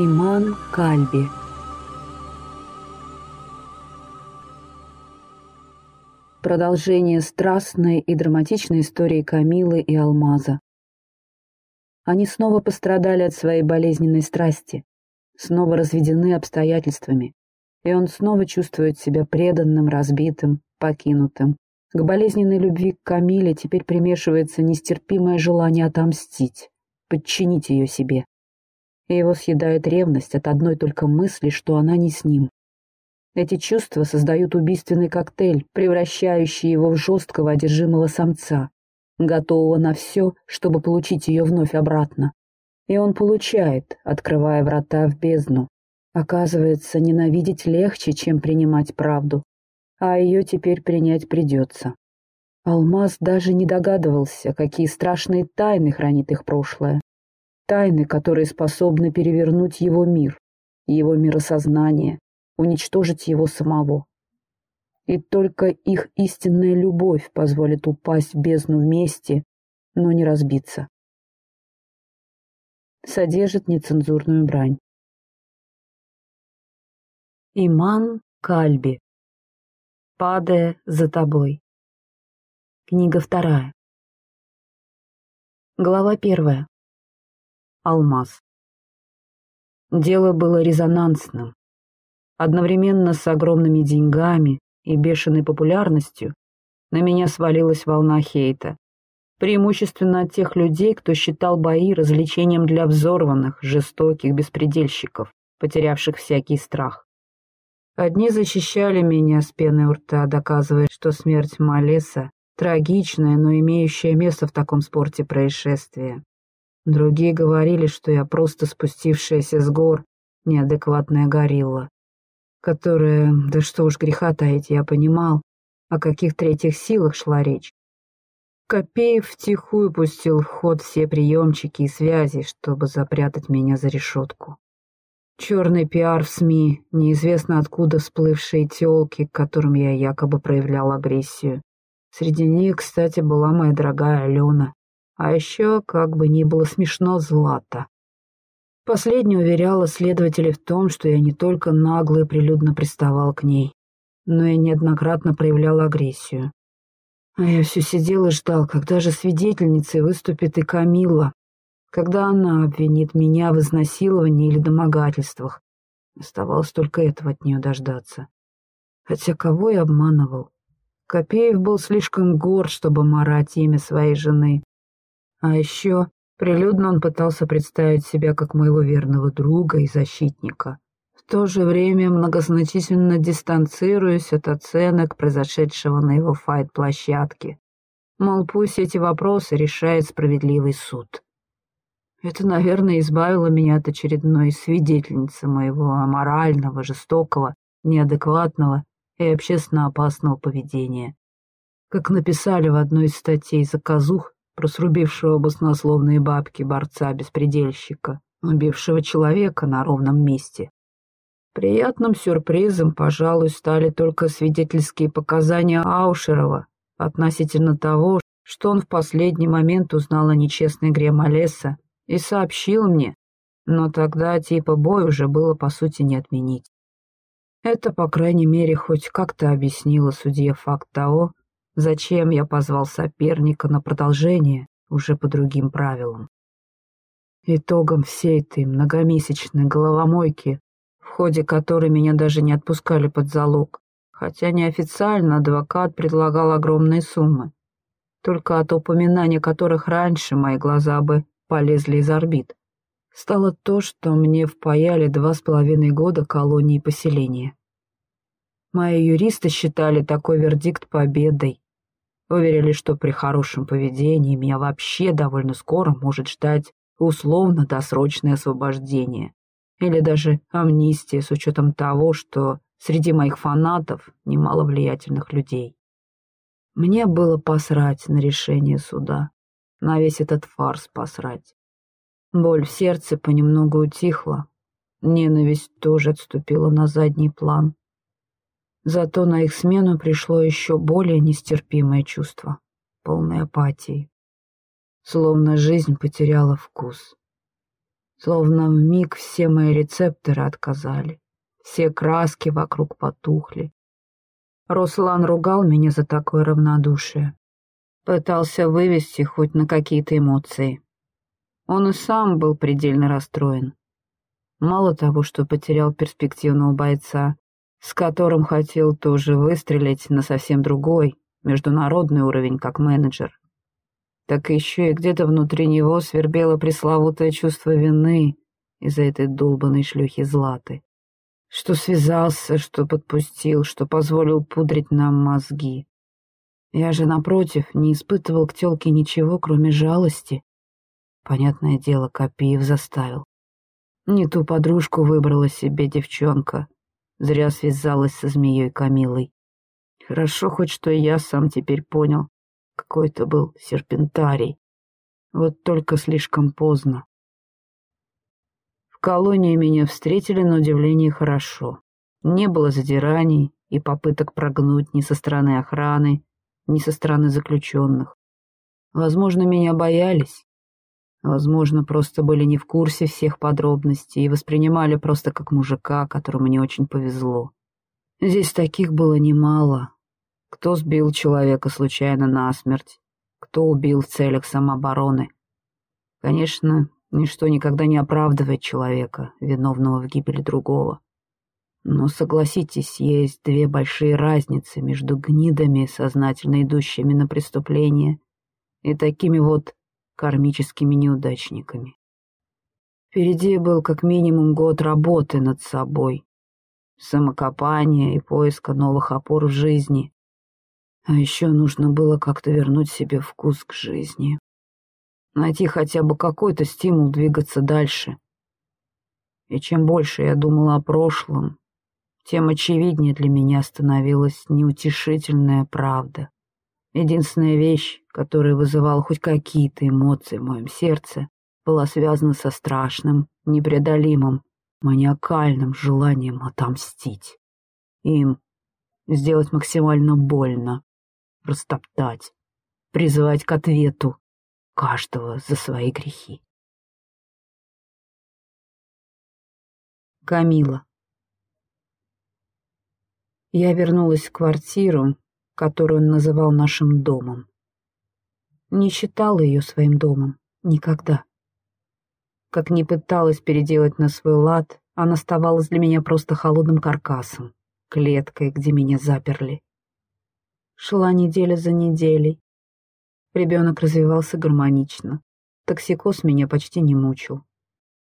Иман Кальби Продолжение страстной и драматичной истории Камилы и Алмаза. Они снова пострадали от своей болезненной страсти, снова разведены обстоятельствами, и он снова чувствует себя преданным, разбитым, покинутым. К болезненной любви к Камиле теперь примешивается нестерпимое желание отомстить, подчинить ее себе. И его съедает ревность от одной только мысли, что она не с ним. Эти чувства создают убийственный коктейль, превращающий его в жесткого одержимого самца, готового на все, чтобы получить ее вновь обратно. И он получает, открывая врата в бездну. Оказывается, ненавидеть легче, чем принимать правду а ее теперь принять придется. Алмаз даже не догадывался, какие страшные тайны хранит их прошлое. Тайны, которые способны перевернуть его мир, его миросознание, уничтожить его самого. И только их истинная любовь позволит упасть в бездну вместе, но не разбиться. Содержит нецензурную брань. Иман Кальби падая за тобой. Книга вторая. Глава первая. Алмаз. Дело было резонансным. Одновременно с огромными деньгами и бешеной популярностью на меня свалилась волна хейта. Преимущественно от тех людей, кто считал бои развлечением для взорванных, жестоких беспредельщиков, потерявших всякий страх. Одни защищали меня с пеной у рта, доказывая, что смерть Малеса — трагичное, но имеющее место в таком спорте происшествие. Другие говорили, что я просто спустившаяся с гор неадекватная горилла, которая, да что уж греха таить, я понимал, о каких третьих силах шла речь. Копеев втихую пустил в ход все приемчики и связи, чтобы запрятать меня за решетку. Черный пиар в СМИ, неизвестно откуда всплывшие телки, к которым я якобы проявлял агрессию. Среди них, кстати, была моя дорогая Алена. А еще, как бы ни было смешно, Злата. Последняя уверяла следователей в том, что я не только нагло и прилюдно приставал к ней, но и неоднократно проявлял агрессию. А я все сидел и ждал, когда же свидетельницей выступит и Камила, когда она обвинит меня в изнасиловании или домогательствах. Оставалось только этого от нее дождаться. Хотя кого я обманывал? Копеев был слишком горд, чтобы марать имя своей жены. А еще прилюдно он пытался представить себя как моего верного друга и защитника. В то же время многозначительно дистанцируясь от оценок произошедшего на его файт-площадке. Мол, пусть эти вопросы решает справедливый суд. Это, наверное, избавило меня от очередной свидетельницы моего аморального, жестокого, неадекватного и общественно опасного поведения. Как написали в одной из статей заказух про срубившего баснословные бабки борца-беспредельщика, убившего человека на ровном месте. Приятным сюрпризом, пожалуй, стали только свидетельские показания Аушерова относительно того, что он в последний момент узнал о нечестной игре Малеса и сообщил мне, но тогда типа бой уже было по сути не отменить. Это, по крайней мере, хоть как-то объяснило судье факт того, зачем я позвал соперника на продолжение уже по другим правилам. Итогом всей этой многомесячной головомойки, в ходе которой меня даже не отпускали под залог, хотя неофициально адвокат предлагал огромные суммы, только от упоминания которых раньше мои глаза бы полезли из орбит, стало то, что мне впаяли два с половиной года колонии поселения. Мои юристы считали такой вердикт победой. Уверили, что при хорошем поведении меня вообще довольно скоро может ждать условно-досрочное освобождение или даже амнистия с учетом того, что среди моих фанатов немало влиятельных людей. Мне было посрать на решение суда на весь этот фарс посрать. Боль в сердце понемногу утихла, ненависть тоже отступила на задний план. Зато на их смену пришло еще более нестерпимое чувство, полной апатии. Словно жизнь потеряла вкус. Словно в миг все мои рецепторы отказали, все краски вокруг потухли. Руслан ругал меня за такое равнодушие. Пытался вывести хоть на какие-то эмоции. Он и сам был предельно расстроен. Мало того, что потерял перспективного бойца, с которым хотел тоже выстрелить на совсем другой, международный уровень как менеджер, так еще и где-то внутри него свербело пресловутое чувство вины из-за этой долбанной шлюхи Златы. Что связался, что подпустил, что позволил пудрить нам мозги. Я же, напротив, не испытывал к тёлке ничего, кроме жалости. Понятное дело, Копиев заставил. Не ту подружку выбрала себе девчонка. Зря связалась со змеей Камилой. Хорошо хоть, что я сам теперь понял, какой это был серпентарий. Вот только слишком поздно. В колонии меня встретили на удивление хорошо. Не было задираний и попыток прогнуть ни со стороны охраны, ни со стороны заключенных. Возможно, меня боялись. Возможно, просто были не в курсе всех подробностей и воспринимали просто как мужика, которому не очень повезло. Здесь таких было немало, кто сбил человека случайно насмерть? Кто убил в целях самообороны? Конечно, ничто никогда не оправдывает человека, виновного в гибели другого. Но согласитесь, есть две большие разницы между гнидами, сознательно идущими на преступление, и такими вот кармическими неудачниками. Впереди был как минимум год работы над собой, самокопания и поиска новых опор в жизни, а еще нужно было как-то вернуть себе вкус к жизни. Найти хотя бы какой-то стимул двигаться дальше. И чем больше я думала о прошлом, тем очевиднее для меня становилась неутешительная правда. Единственная вещь, которая вызывала хоть какие-то эмоции в моем сердце, была связана со страшным, непреодолимым, маниакальным желанием отомстить. Им сделать максимально больно, растоптать, призывать к ответу каждого за свои грехи. Камила. Я вернулась в квартиру, которую он называл нашим домом. Не считала ее своим домом никогда. Как ни пыталась переделать на свой лад, она оставалась для меня просто холодным каркасом, клеткой, где меня заперли. Шла неделя за неделей. Ребенок развивался гармонично. Токсикоз меня почти не мучил.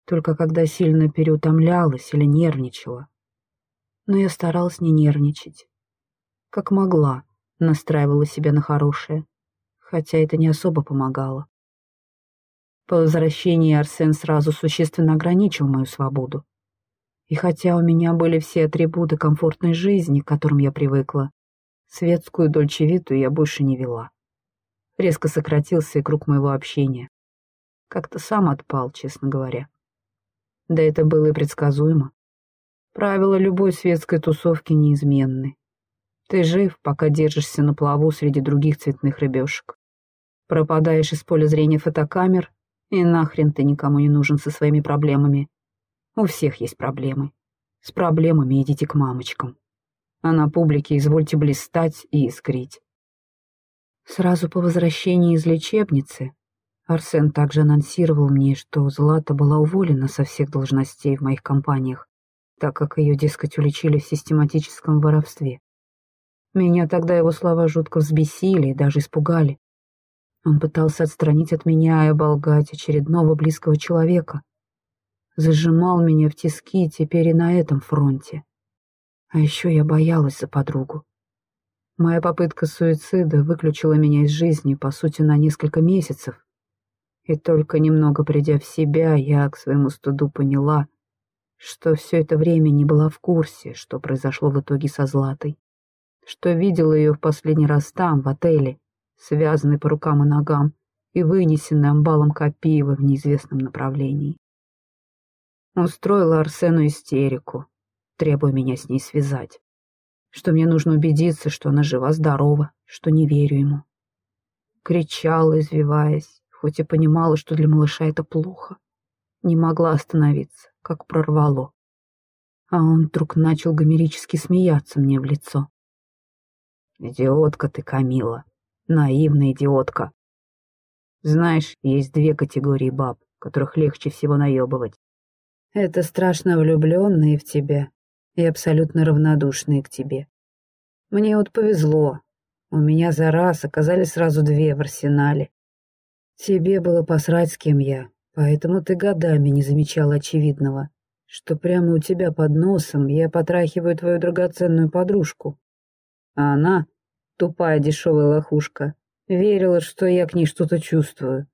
Только когда сильно переутомлялась или нервничала. Но я старалась не нервничать. Как могла, настраивала себя на хорошее, хотя это не особо помогало. По возвращении Арсен сразу существенно ограничил мою свободу. И хотя у меня были все атрибуты комфортной жизни, к которым я привыкла, Светскую дольчевиту я больше не вела. Резко сократился и круг моего общения. Как-то сам отпал, честно говоря. Да это было и предсказуемо. Правила любой светской тусовки неизменны. Ты жив, пока держишься на плаву среди других цветных рыбешек. Пропадаешь из поля зрения фотокамер, и нахрен ты никому не нужен со своими проблемами. У всех есть проблемы. С проблемами идите к мамочкам а на публике извольте блистать и искрить. Сразу по возвращении из лечебницы Арсен также анонсировал мне, что Злата была уволена со всех должностей в моих компаниях, так как ее, дескать, уличили в систематическом воровстве. Меня тогда его слова жутко взбесили и даже испугали. Он пытался отстранить от меня и оболгать очередного близкого человека. Зажимал меня в тиски теперь и на этом фронте. А еще я боялась за подругу. Моя попытка суицида выключила меня из жизни, по сути, на несколько месяцев. И только немного придя в себя, я к своему студу поняла, что все это время не была в курсе, что произошло в итоге со Златой, что видела ее в последний раз там, в отеле, связанной по рукам и ногам и вынесенной амбалом Копиева в неизвестном направлении. Устроила Арсену истерику, требуя меня с ней связать. Что мне нужно убедиться, что она жива-здорова, что не верю ему. Кричала, извиваясь, хоть и понимала, что для малыша это плохо. Не могла остановиться, как прорвало. А он вдруг начал гомерически смеяться мне в лицо. «Идиотка ты, Камила, наивная идиотка. Знаешь, есть две категории баб, которых легче всего наебывать. Это страшно влюбленные в тебя и абсолютно равнодушные к тебе. Мне вот повезло. У меня за раз оказались сразу две в арсенале. Тебе было посрать, с кем я, поэтому ты годами не замечал очевидного, что прямо у тебя под носом я потрахиваю твою драгоценную подружку. А она, тупая дешевая лохушка, верила, что я к ней что-то чувствую,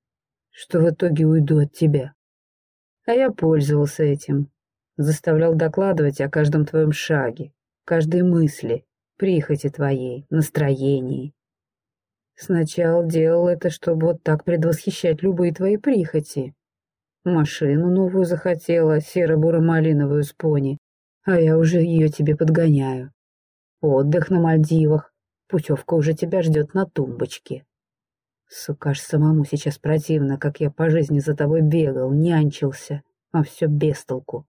что в итоге уйду от тебя. А я пользовался этим, заставлял докладывать о каждом твоем шаге, каждой мысли, прихоти твоей, настроении. Сначала делал это, чтобы вот так предвосхищать любые твои прихоти. Машину новую захотела, серо-буро-малиновую с пони, а я уже ее тебе подгоняю. Отдых на Мальдивах, путевка уже тебя ждет на тумбочке. Сука, аж самому сейчас противно, как я по жизни за тобой бегал, нянчился, а все без толку.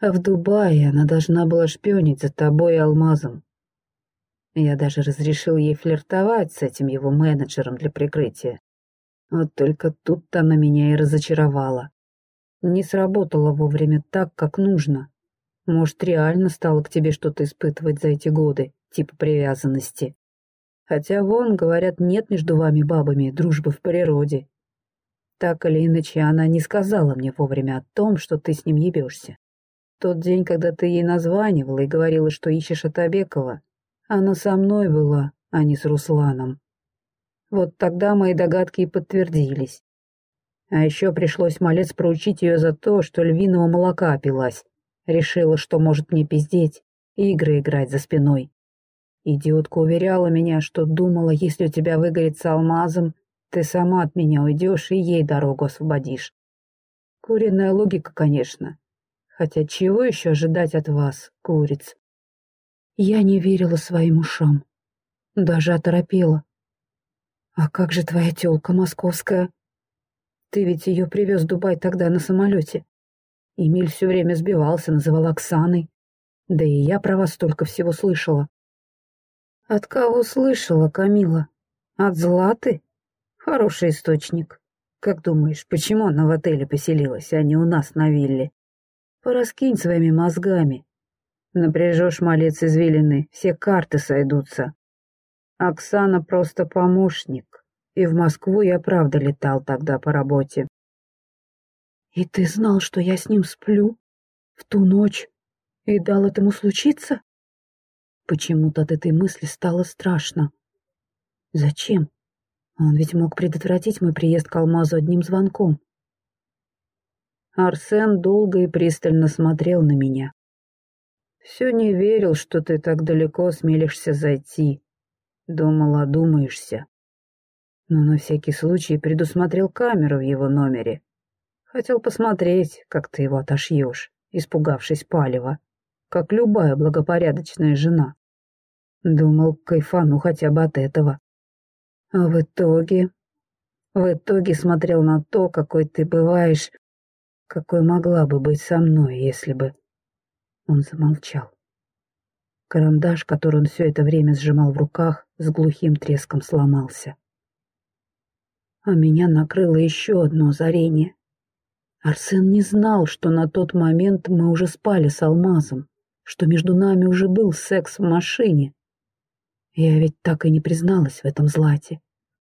А в Дубае она должна была шпионить за тобой и алмазом. Я даже разрешил ей флиртовать с этим его менеджером для прикрытия. Вот только тут-то она меня и разочаровала. Не сработала вовремя так, как нужно. Может, реально стало к тебе что-то испытывать за эти годы, типа привязанности. Хотя вон, говорят, нет между вами бабами дружбы в природе. Так или иначе, она не сказала мне вовремя о том, что ты с ним ебешься. Тот день, когда ты ей названивала и говорила, что ищешь Атабекова, она со мной была, а не с Русланом. Вот тогда мои догадки и подтвердились. А еще пришлось малец проучить ее за то, что львиного молока пилась. Решила, что может мне пиздеть и игры играть за спиной. Идиотка уверяла меня, что думала, если у тебя выгорит с алмазом, ты сама от меня уйдешь и ей дорогу освободишь. Куриная логика, конечно. Хотя чего еще ожидать от вас, куриц? Я не верила своим ушам. Даже оторопела. «А как же твоя тёлка московская? Ты ведь ее привез в Дубай тогда на самолете. Эмиль все время сбивался, называл Оксаной. Да и я про вас столько всего слышала». «От кого слышала, Камила? От Златы? Хороший источник. Как думаешь, почему она в отеле поселилась, а не у нас на вилле? Пораскинь своими мозгами. Напряжешь малец извилины, все карты сойдутся. Оксана просто помощник, и в Москву я правда летал тогда по работе. И ты знал, что я с ним сплю? В ту ночь? И дал этому случиться? Почему-то от этой мысли стало страшно. Зачем? Он ведь мог предотвратить мой приезд к Алмазу одним звонком. Арсен долго и пристально смотрел на меня. Все не верил, что ты так далеко смелишься зайти. Думал, одумаешься. Но на всякий случай предусмотрел камеру в его номере. Хотел посмотреть, как ты его отошьешь, испугавшись палева, как любая благопорядочная жена. Думал, кайфану хотя бы от этого. А в итоге... В итоге смотрел на то, какой ты бываешь, какой могла бы быть со мной, если бы... Он замолчал. Карандаш, который он все это время сжимал в руках, с глухим треском сломался. А меня накрыло еще одно озарение. Арсен не знал, что на тот момент мы уже спали с Алмазом, что между нами уже был секс в машине. Я ведь так и не призналась в этом Злате.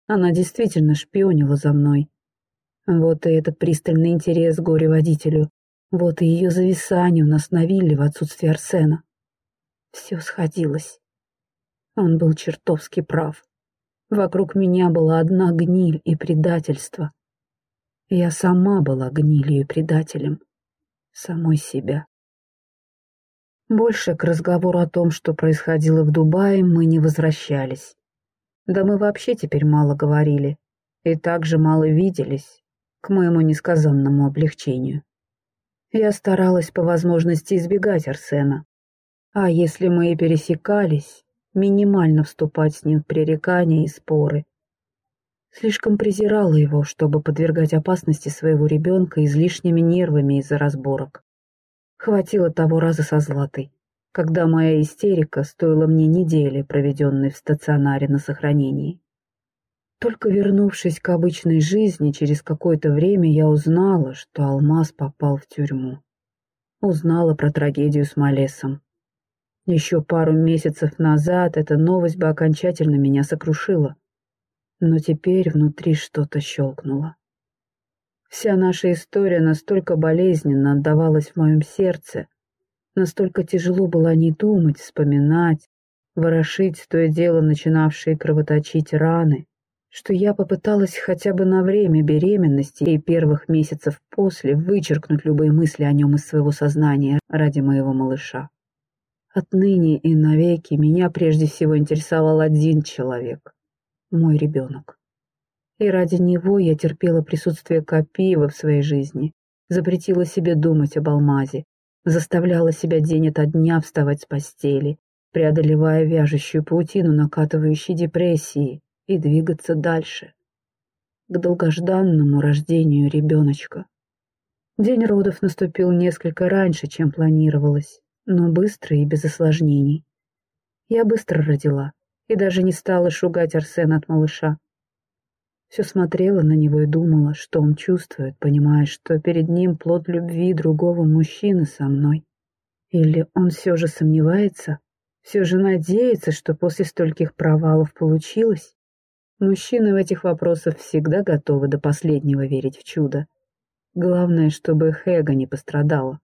Она действительно шпионила за мной. Вот и этот пристальный интерес горе-водителю, вот и ее зависание у нас на вилле в отсутствие Арсена. Все сходилось. Он был чертовски прав. Вокруг меня была одна гниль и предательство. Я сама была гнилью и предателем. Самой себя. Больше к разговору о том, что происходило в Дубае, мы не возвращались. Да мы вообще теперь мало говорили и также мало виделись, к моему несказанному облегчению. Я старалась по возможности избегать Арсена. А если мы и пересекались, минимально вступать с ним в пререкания и споры. Слишком презирала его, чтобы подвергать опасности своего ребенка излишними нервами из-за разборок. Хватило того раза со Златой, когда моя истерика стоила мне недели, проведенной в стационаре на сохранении. Только вернувшись к обычной жизни, через какое-то время я узнала, что Алмаз попал в тюрьму. Узнала про трагедию с Малесом. Еще пару месяцев назад эта новость бы окончательно меня сокрушила. Но теперь внутри что-то щелкнуло. Вся наша история настолько болезненно отдавалась в моем сердце, настолько тяжело было не думать, вспоминать, ворошить то и дело начинавшие кровоточить раны, что я попыталась хотя бы на время беременности и первых месяцев после вычеркнуть любые мысли о нем из своего сознания ради моего малыша. Отныне и навеки меня прежде всего интересовал один человек — мой ребенок. И ради него я терпела присутствие Копиева в своей жизни, запретила себе думать об алмазе, заставляла себя день ото дня вставать с постели, преодолевая вяжущую паутину накатывающей депрессии и двигаться дальше, к долгожданному рождению ребеночка. День родов наступил несколько раньше, чем планировалось, но быстро и без осложнений. Я быстро родила и даже не стала шугать Арсена от малыша. Все смотрела на него и думала, что он чувствует, понимая, что перед ним плод любви другого мужчины со мной. Или он все же сомневается, все же надеется, что после стольких провалов получилось? Мужчины в этих вопросах всегда готовы до последнего верить в чудо. Главное, чтобы Хэга не пострадала.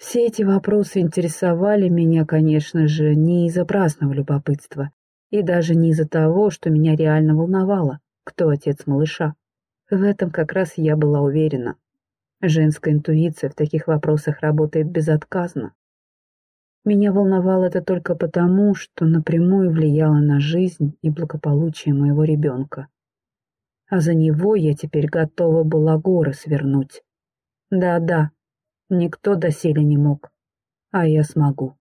Все эти вопросы интересовали меня, конечно же, не из-за праздного любопытства, и даже не из-за того, что меня реально волновало кто отец малыша. В этом как раз я была уверена. Женская интуиция в таких вопросах работает безотказно. Меня волновало это только потому, что напрямую влияло на жизнь и благополучие моего ребенка. А за него я теперь готова была горы свернуть. Да-да, никто доселе не мог, а я смогу.